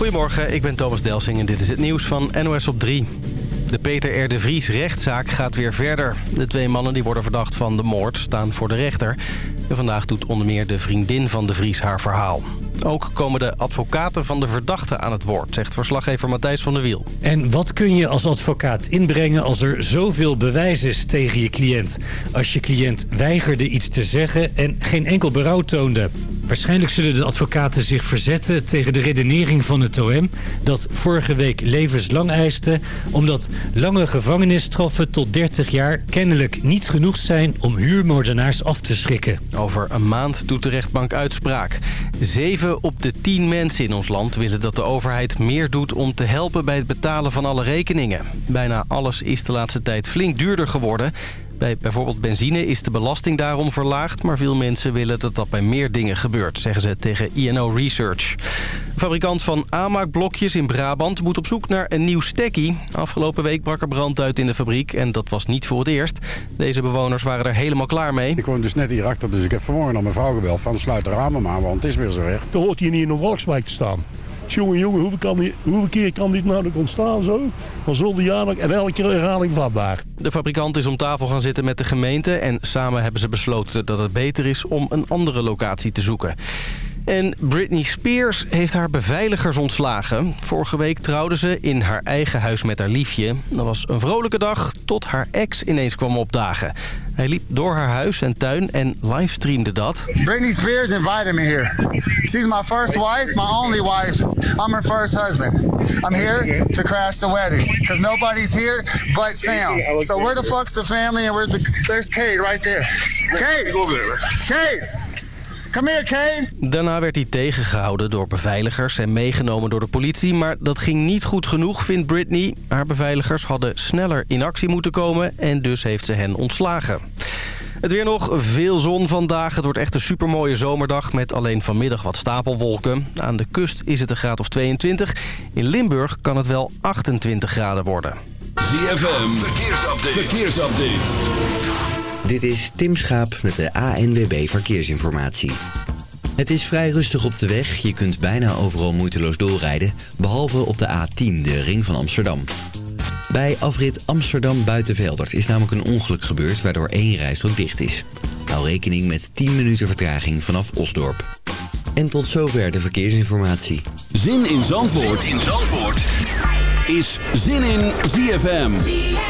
Goedemorgen, ik ben Thomas Delsing en dit is het nieuws van NOS op 3. De Peter R. de Vries rechtszaak gaat weer verder. De twee mannen die worden verdacht van de moord staan voor de rechter. En vandaag doet onder meer de vriendin van de Vries haar verhaal. Ook komen de advocaten van de verdachte aan het woord, zegt verslaggever Matthijs van der Wiel. En wat kun je als advocaat inbrengen als er zoveel bewijs is tegen je cliënt? Als je cliënt weigerde iets te zeggen en geen enkel berouw toonde. Waarschijnlijk zullen de advocaten zich verzetten tegen de redenering van het OM... dat vorige week levenslang eiste... omdat lange gevangenisstraffen tot 30 jaar kennelijk niet genoeg zijn... om huurmoordenaars af te schrikken. Over een maand doet de rechtbank uitspraak. Zeven op de tien mensen in ons land willen dat de overheid meer doet... om te helpen bij het betalen van alle rekeningen. Bijna alles is de laatste tijd flink duurder geworden... Bij bijvoorbeeld benzine is de belasting daarom verlaagd... maar veel mensen willen dat dat bij meer dingen gebeurt, zeggen ze tegen INO Research. De fabrikant van aanmaakblokjes in Brabant moet op zoek naar een nieuw stekkie. Afgelopen week brak er brand uit in de fabriek en dat was niet voor het eerst. Deze bewoners waren er helemaal klaar mee. Ik woon dus net hierachter, dus ik heb vanmorgen naar mijn vrouw gebeld van sluit de ramen maar, want het is weer zo weg. Dan hoort hier niet in een volkswijk te staan. Jongen, jongen, hoeveel, kan keer kan dit nou ontstaan zo? Van zoveel jaar en elke herhaling vatbaar. De fabrikant is om tafel gaan zitten met de gemeente... en samen hebben ze besloten dat het beter is om een andere locatie te zoeken. En Britney Spears heeft haar beveiligers ontslagen. Vorige week trouwde ze in haar eigen huis met haar liefje. Dat was een vrolijke dag tot haar ex ineens kwam opdagen. Hij liep door haar huis en tuin en livestreamde dat. Britney Spears invited me here. She's my first wife, my only wife. I'm her first husband. I'm here to crash the wedding because nobody's here but Sam. So where the fuck's the family and where's the... There's Kate right there. Kate! Kate! Come here, Kate! Daarna werd hij tegengehouden door beveiligers en meegenomen door de politie. Maar dat ging niet goed genoeg, vindt Britney. Haar beveiligers hadden sneller in actie moeten komen en dus heeft ze hen ontslagen. Het weer nog, veel zon vandaag. Het wordt echt een supermooie zomerdag met alleen vanmiddag wat stapelwolken. Aan de kust is het een graad of 22. In Limburg kan het wel 28 graden worden. ZFM, verkeersupdate. verkeersupdate. Dit is Tim Schaap met de ANWB Verkeersinformatie. Het is vrij rustig op de weg. Je kunt bijna overal moeiteloos doorrijden, behalve op de A10, de ring van Amsterdam. Bij afrit Amsterdam Buitenveldert is namelijk een ongeluk gebeurd... waardoor één rijstrook dicht is. Hou rekening met 10 minuten vertraging vanaf Osdorp. En tot zover de verkeersinformatie. Zin in Zandvoort, zin in Zandvoort. is Zin in ZFM.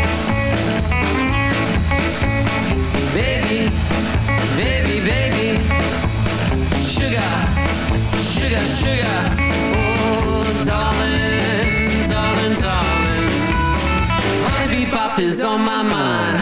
Sugar. Oh, darling, darling, darling. Is on my mind.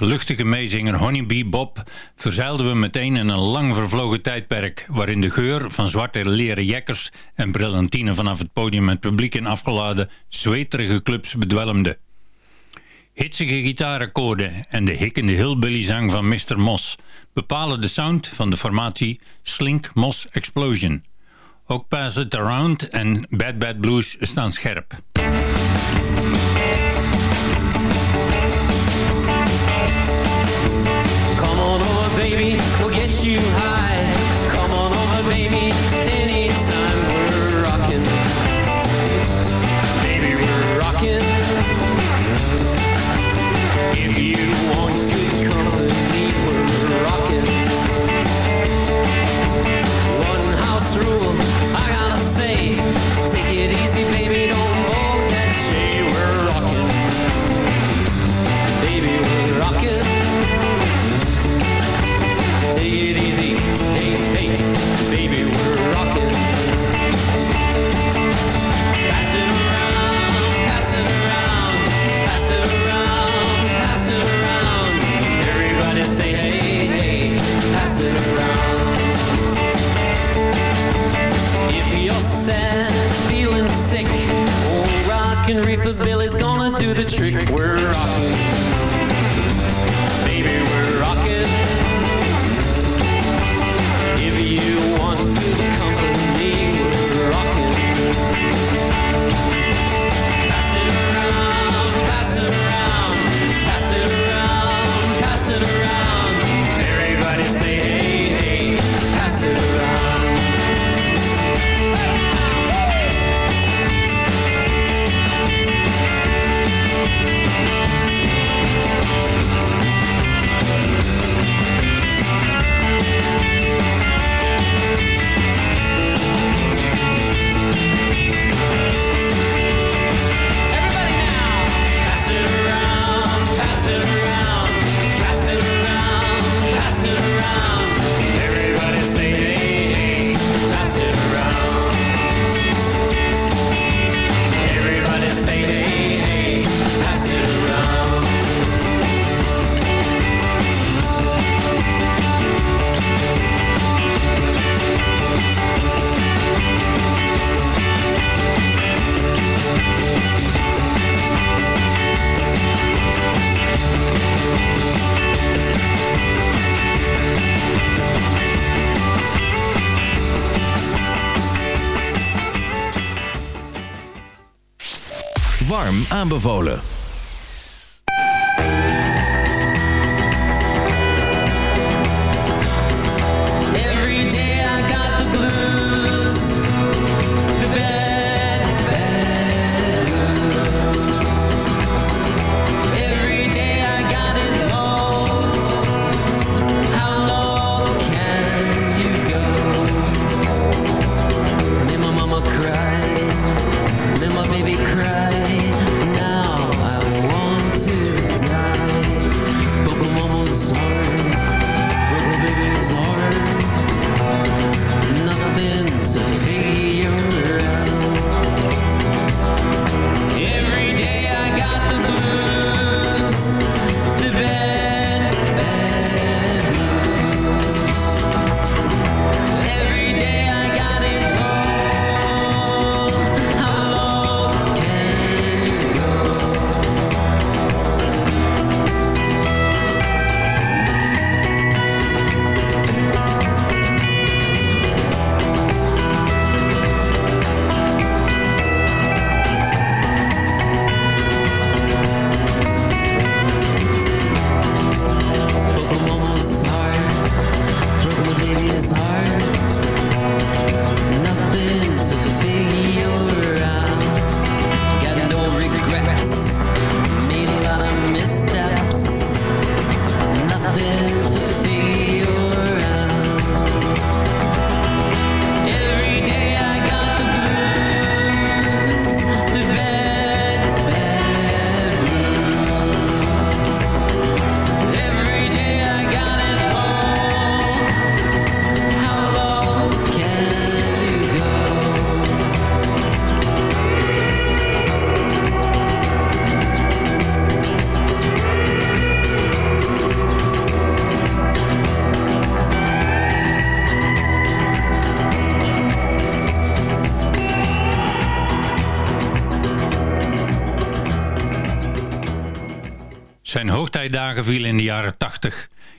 luchtige meezinger Honeybee Bob verzeilden we meteen in een lang vervlogen tijdperk waarin de geur van zwarte leren jekkers en brillantine vanaf het podium het publiek in afgeladen zweterige clubs bedwelmde. Hitsige gitaarakkoorden en de hikkende hillbillyzang van Mr. Moss bepalen de sound van de formatie Slink Moss Explosion. Ook Pass It Around en Bad Bad Blues staan scherp. you have. aanbevolen.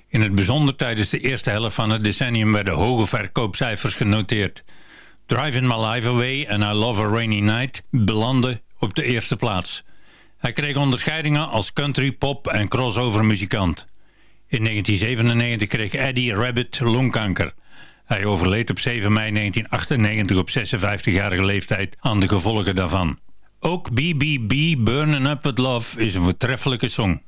In het bijzonder tijdens de eerste helft van het decennium werden hoge verkoopcijfers genoteerd. Driving My Life Away en I Love a Rainy Night belanden op de eerste plaats. Hij kreeg onderscheidingen als country, pop en crossover muzikant. In 1997 kreeg Eddie Rabbit longkanker. Hij overleed op 7 mei 1998 op 56-jarige leeftijd aan de gevolgen daarvan. Ook BBB Burning Up With Love is een voortreffelijke song.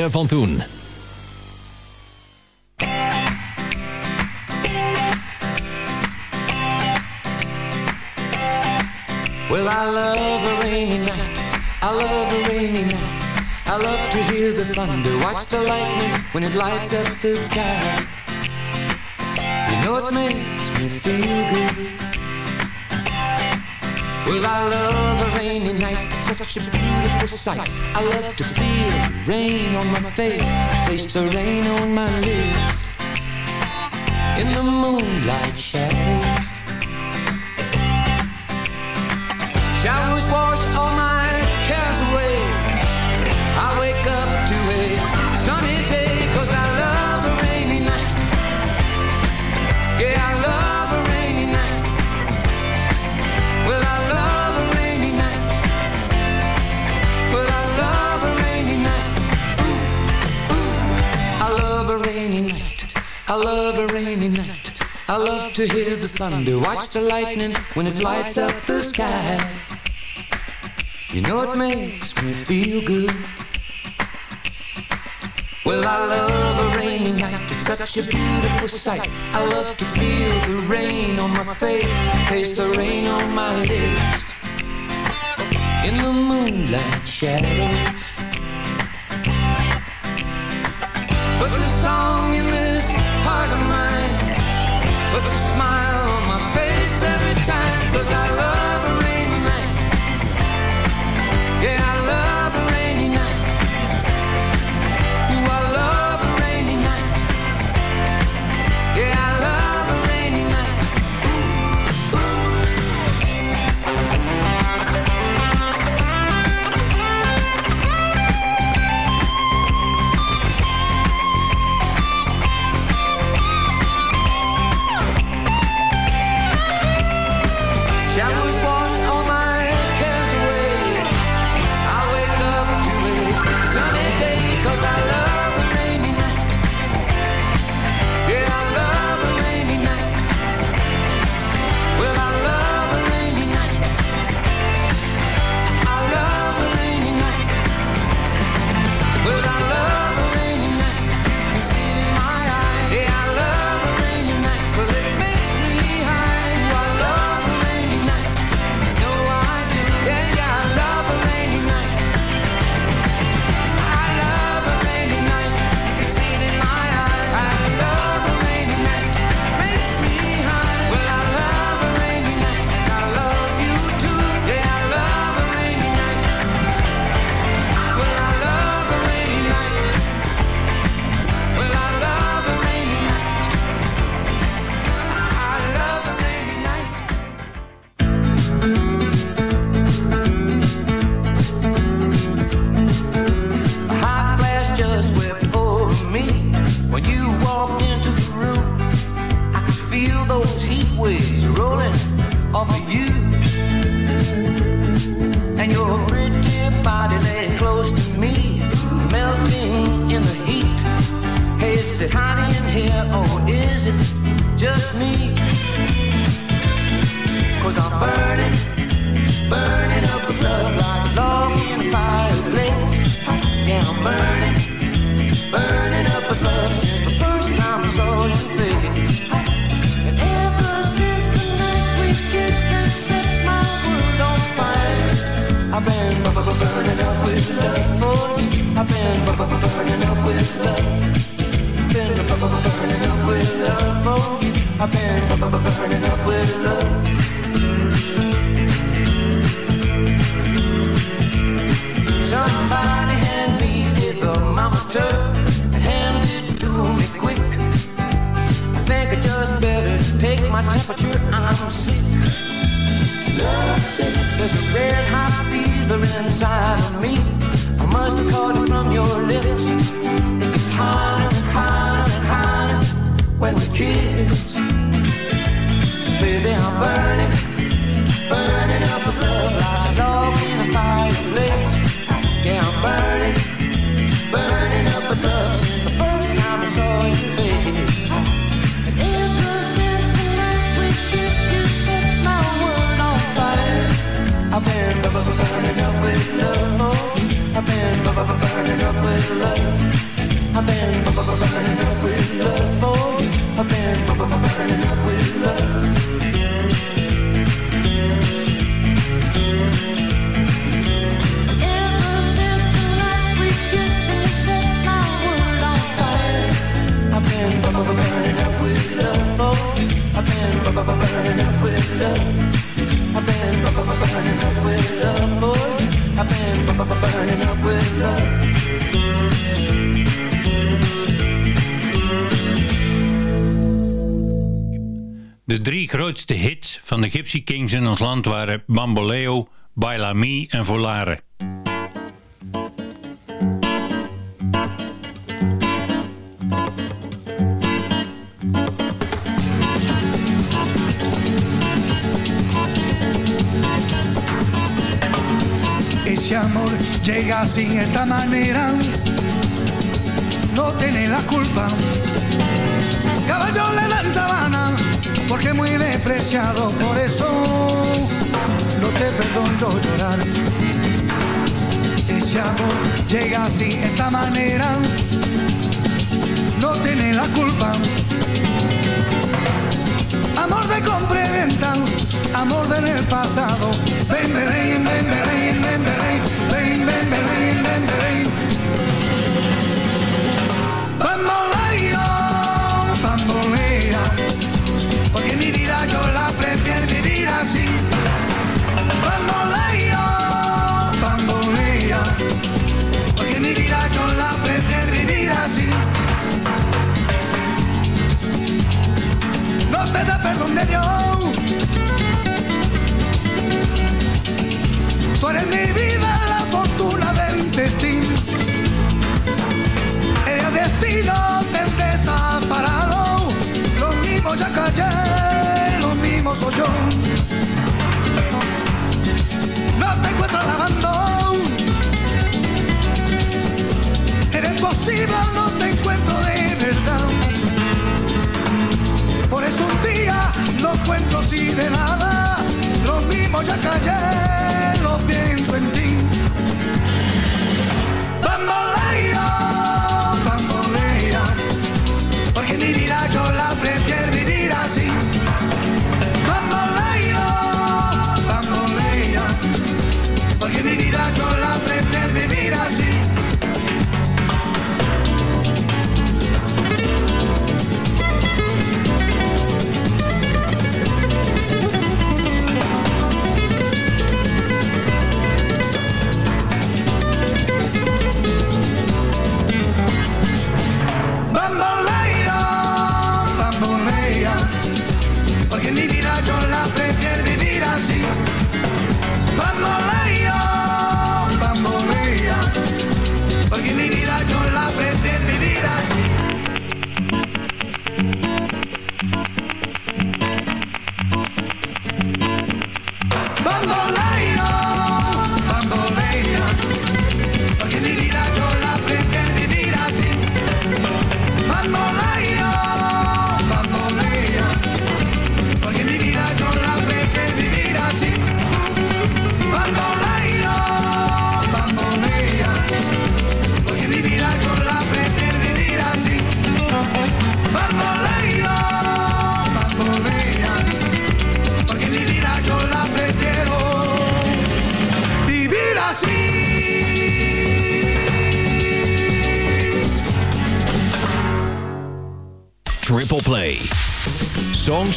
heren van toen. Well, I love a rainy night. I love a rainy night. I love to hear the thunder, watch the lightning when it lights up the sky. You know it makes me feel good. Well, I love a rainy night such a beautiful sight. I love to feel the rain on my face, taste the rain on my lips. In the moonlight I love a rainy night. I love to hear the thunder, watch the lightning when it lights up the sky. You know it makes me feel good. Well, I love a rainy night, it's such a beautiful sight. I love to feel the rain on my face, taste the rain on my lips. In the moonlight shadows. But the song part of my Yeah. De drie grootste hits van de Gypsy Kings in ons land waren Bamboleo, Baila Me en Volare. llega sin esta manera, no tiene la culpa. Caballo le dan sabana, porque muy despreciado, por eso no te perdono llorar. Ese amor llega sin esta manera, no tiene la culpa. Amor de compra y venta, amor del pasado, ven, ven, ven. been, been,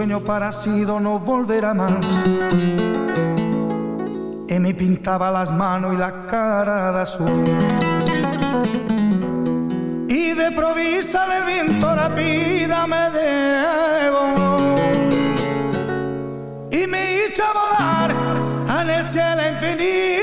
sueño parecido no volverá más. Y me pintaba las manos y la cara de azul. Y de provisa el viento rápida me debo. Y me hizo volar en el cielo infinito.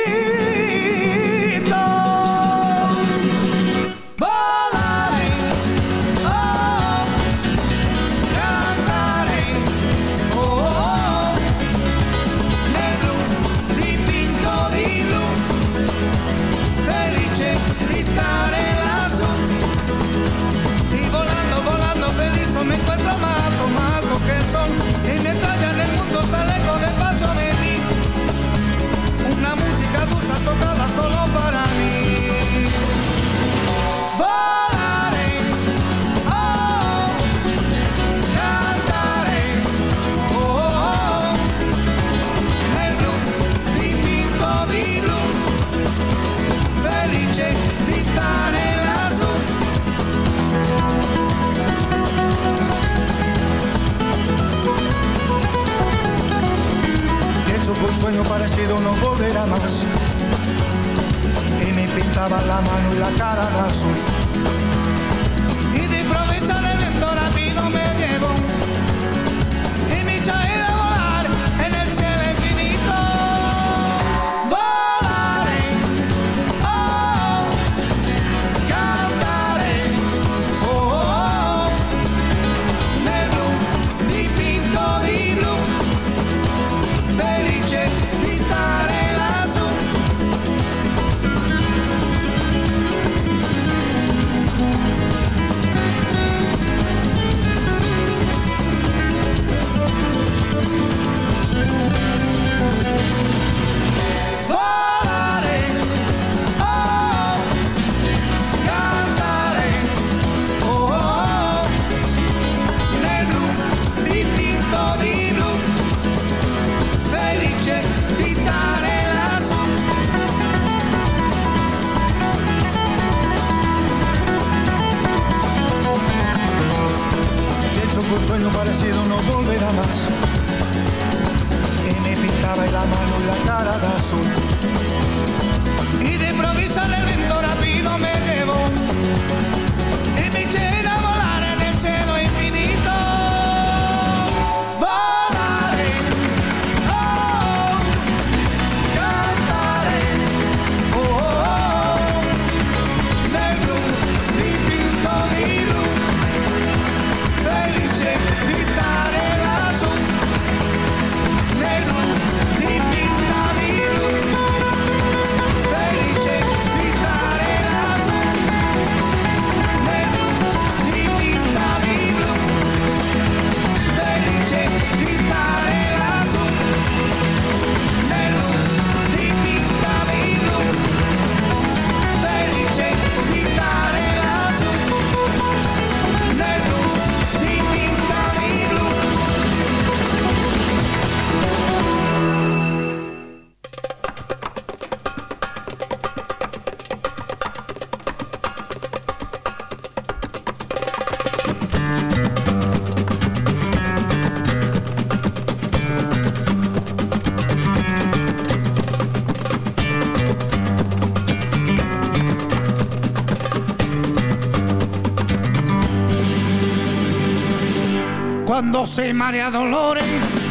Cuando se marea dolores,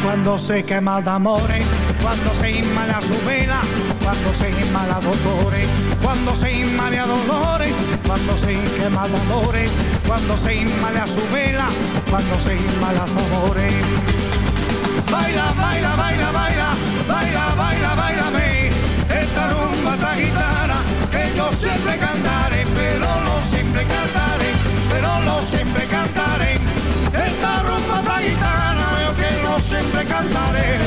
cuando se quema de amores, cuando se inmala su vela, cuando se inmala dolores, cuando se inmala dolores, cuando se quema de amores, cuando se inmala su vela, cuando se inmala amores. Baila, baila, baila, baila, baila, baila, bailame, esta rumba, esta gitana, que yo siempre cantaré, pero no siempre cantaré, pero no siempre siempre cantaré.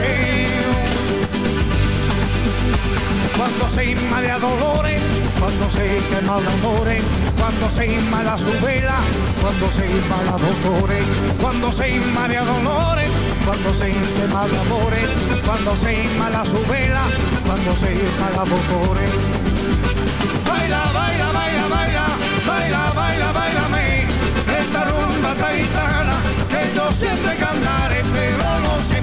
Cuando se inmala dolores, cuando se quema de amores, cuando se inmala su vela, cuando se inmala dolores, cuando se inmala dolores, cuando se quema de amores, cuando se inmala su vela, cuando se inmala dolores. Baila, baila, baila, baila, baila, baila, bailame, esta rumba taitana, que yo siempre cantaré,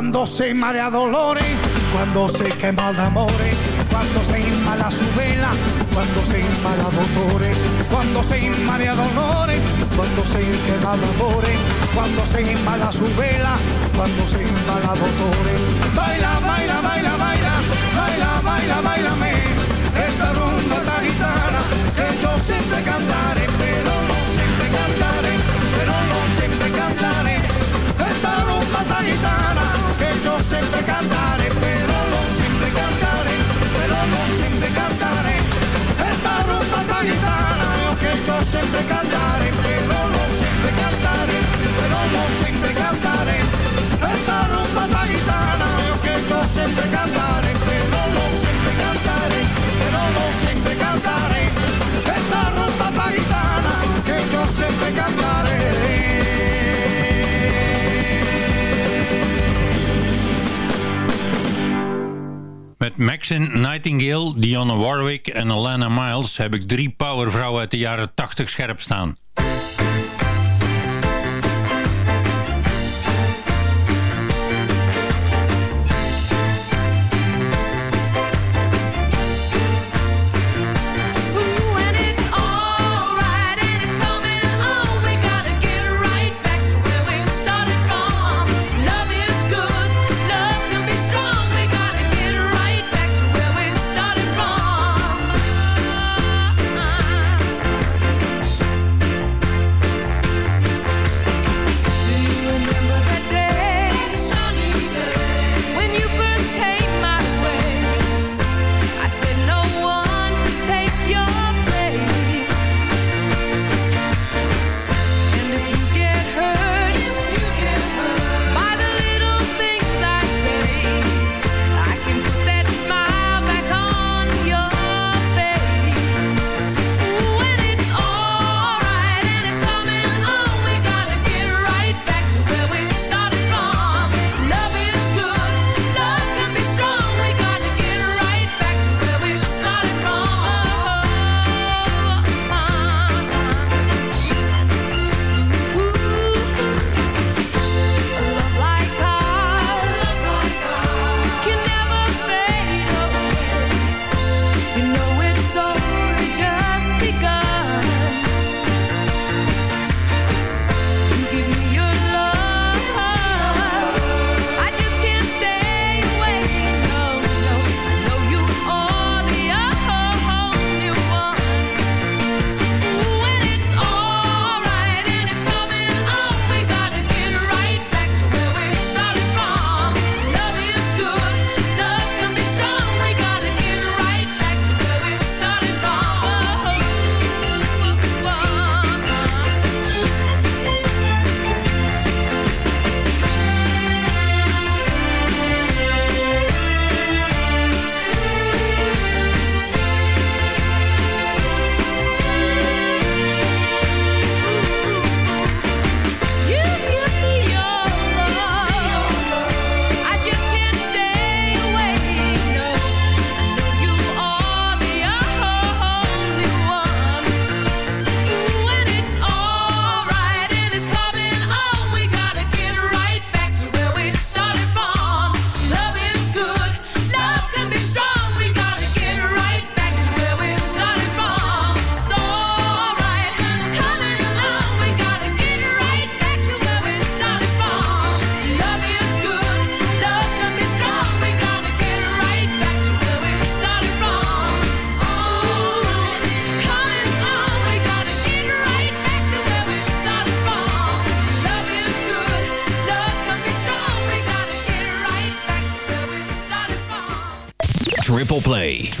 Cuando se marea dolores, cuando se quema de amores, cuando se inmala su vela, cuando se inmala dolores, cuando se inmala dolores, cuando se quema amores, cuando se inmala su vela, cuando se inmala dolores. Baila, baila, baila, baila, baila, baila, bailame, esta rumba, esta gitana, que yo siempre cantaré, pero no siempre cantaré, pero no siempre cantaré. Esta rumba, esta gitana, que yo siempre cantaré, pero no siempre cantaré, pero no siempre cantaré. Esta rumba, esta gitana, que yo siempre cantaré, yo siempre cantaré, pero no siempre cantaré, pero no siempre cantaré. Esta rumba, esta gitana, que yo siempre cantaré. Met Maxine Nightingale, Dionne Warwick en Alana Miles heb ik drie powervrouwen uit de jaren 80 scherp staan.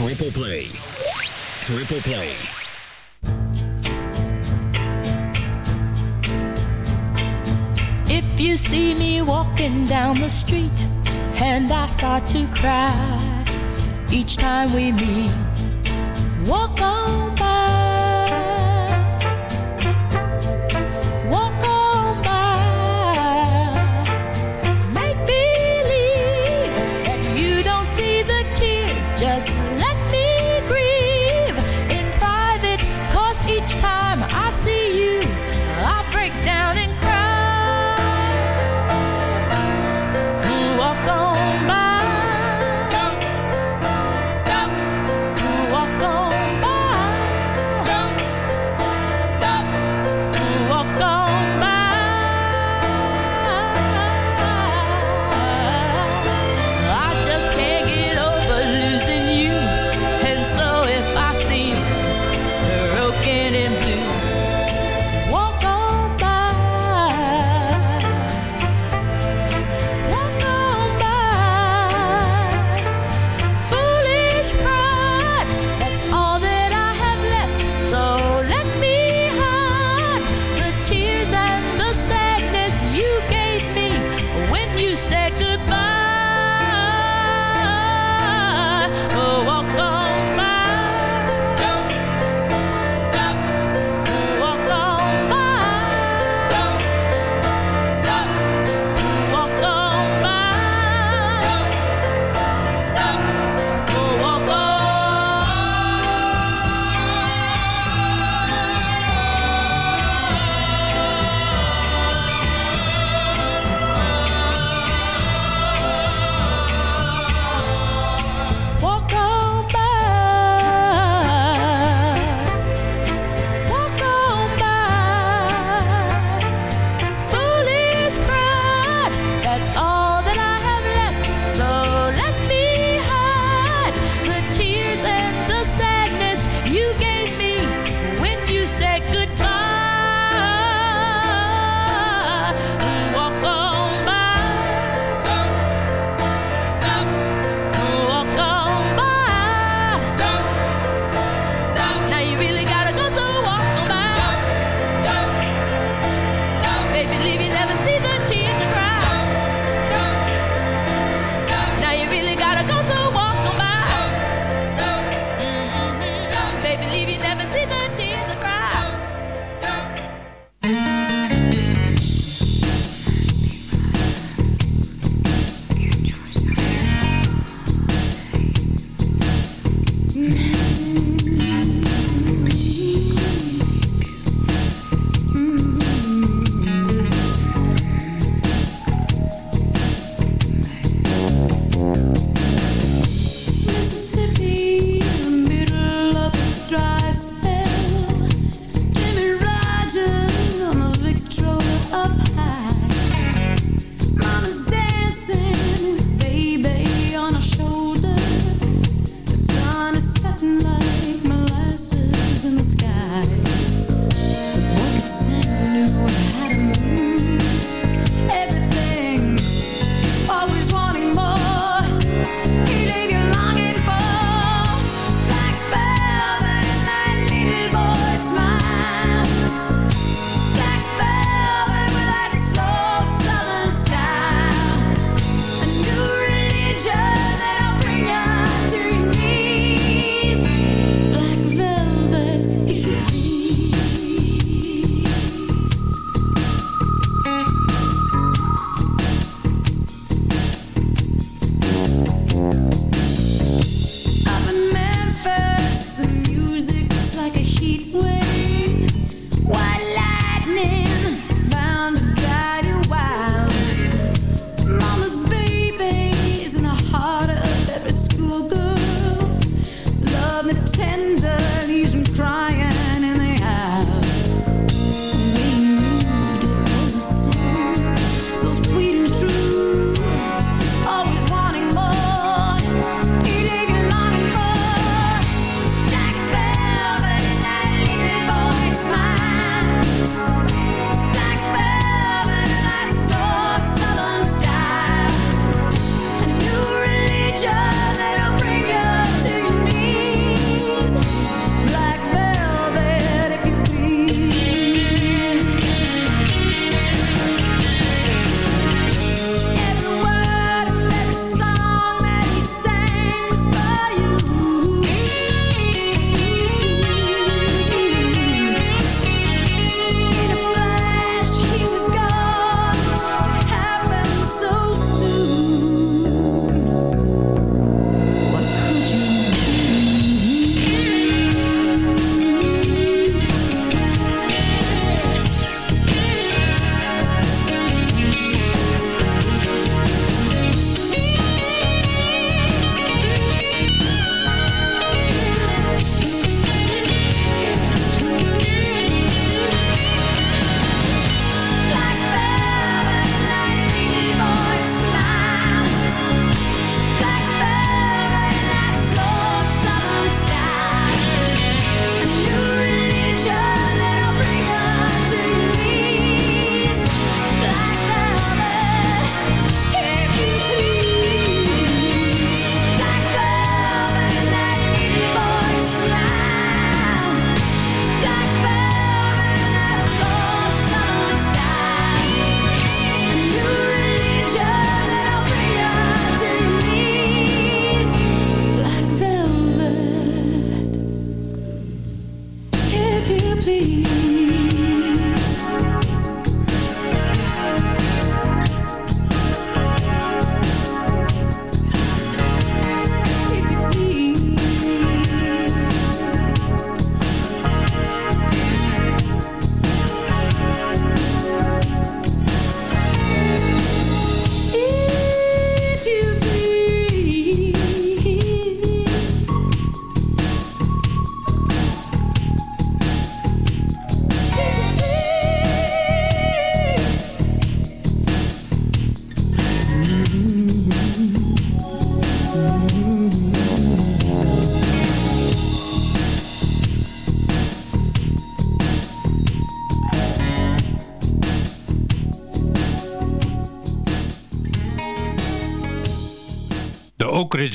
Triple Play. Triple Play. If you see me walking down the street and I start to cry each time we meet, walk on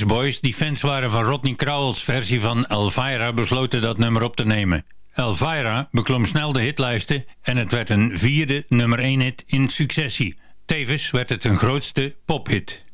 Boys, die fans waren van Rodney Crowell's versie van Elvira, besloten dat nummer op te nemen. Elvira beklom snel de hitlijsten en het werd een vierde nummer 1 hit in successie. Tevens werd het een grootste pophit.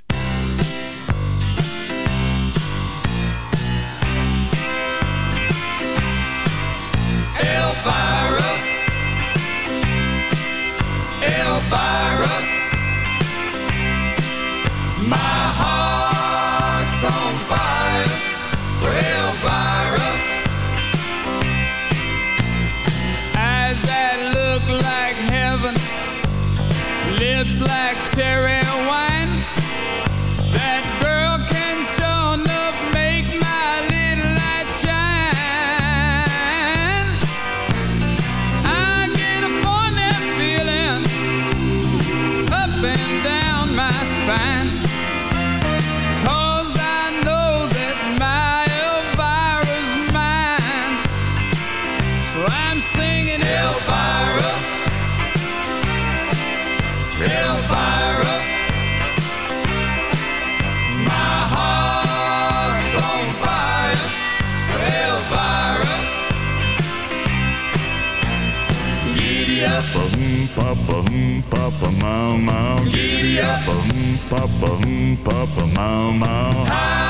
papa, mm, papa, mama. Hi.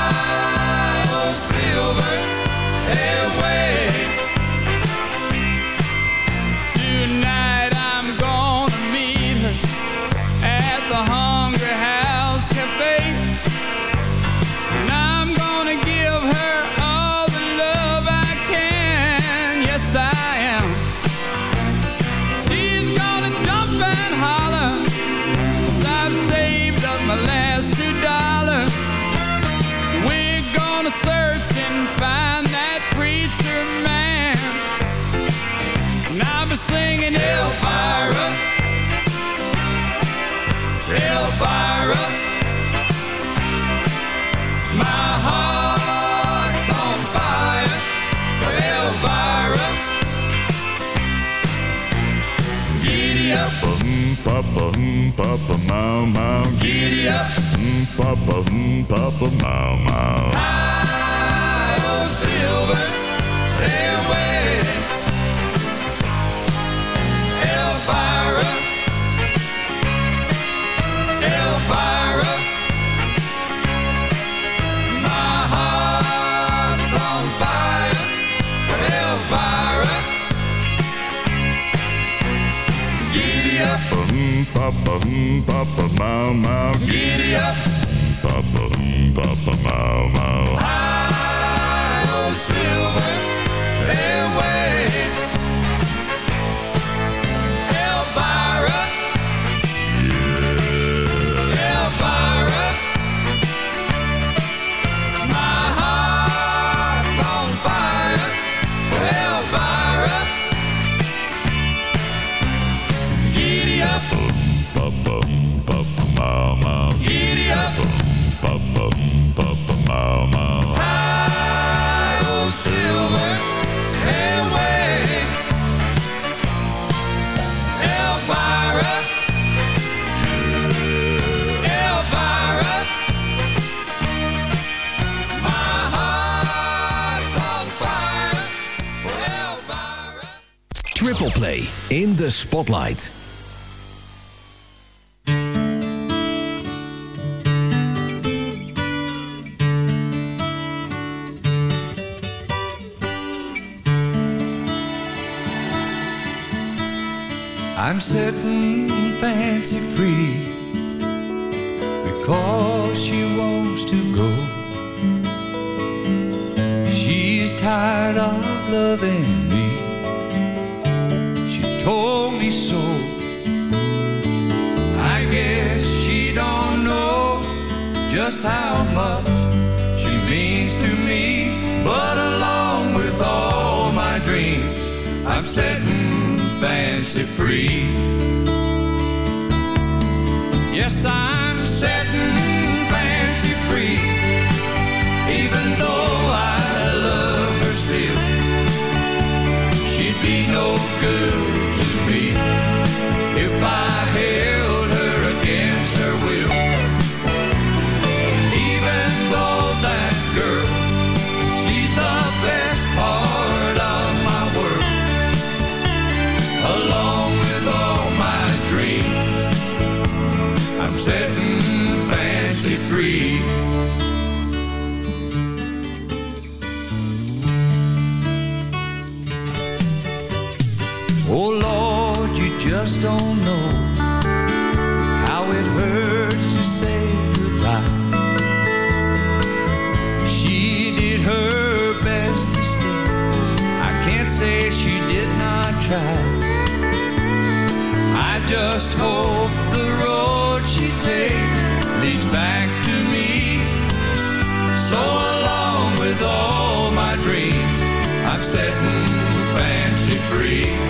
Hum mau mau high silver airway. Elvira, Elvira, my heart's on fire for Elvira. Giddy up, Hum papa hum papa mau mau giddy up. Triple Play in the Spotlight. Setting fancy free because she wants to go. She's tired of loving me. She told me so. I guess she don't know just how much she means to me. But along with all my dreams, I'm setting fancy free. Yes, I'm setting fancy free. Even though I love her still, she'd be no good Lord, you just don't know how it hurts to say goodbye. She did her best to stay. I can't say she did not try. I just hope the road she takes leads back to me. So along with all my dreams, I've set fancy free.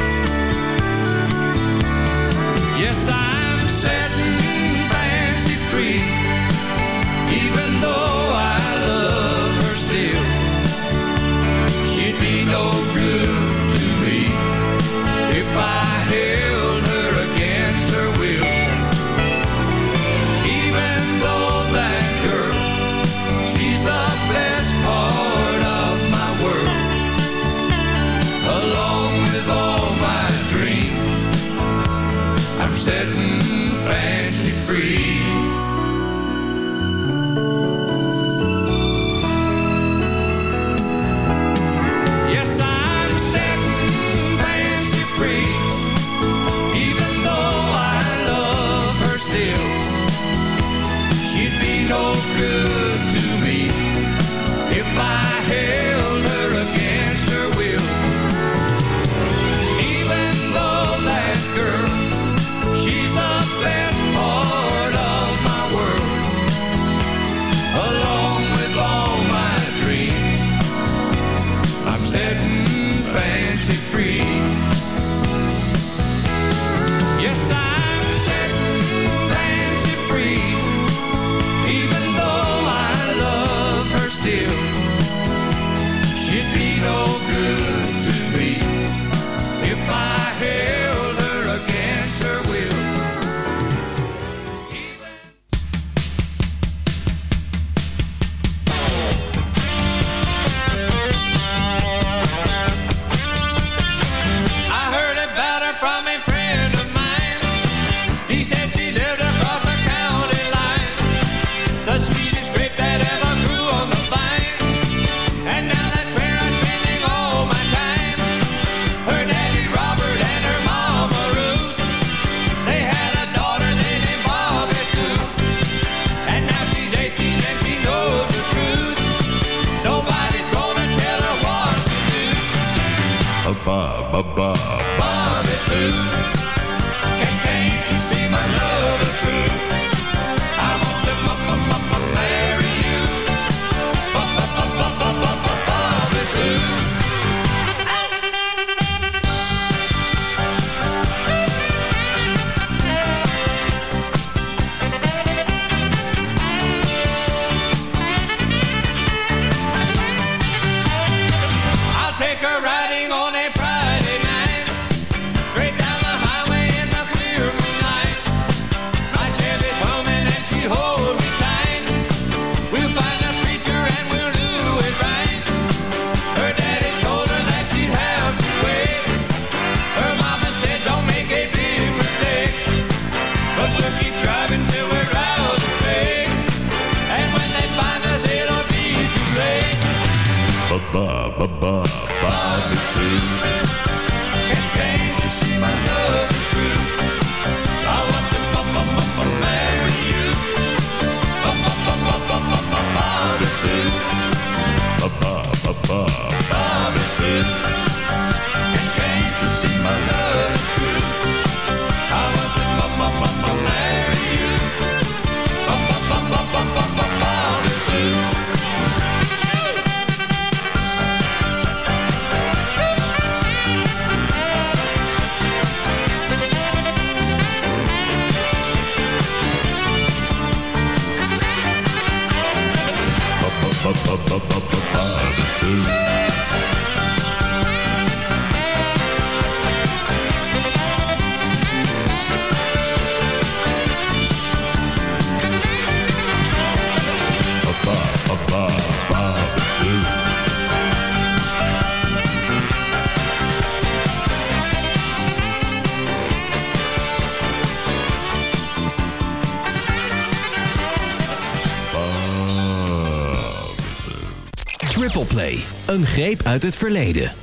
Een greep uit het verleden.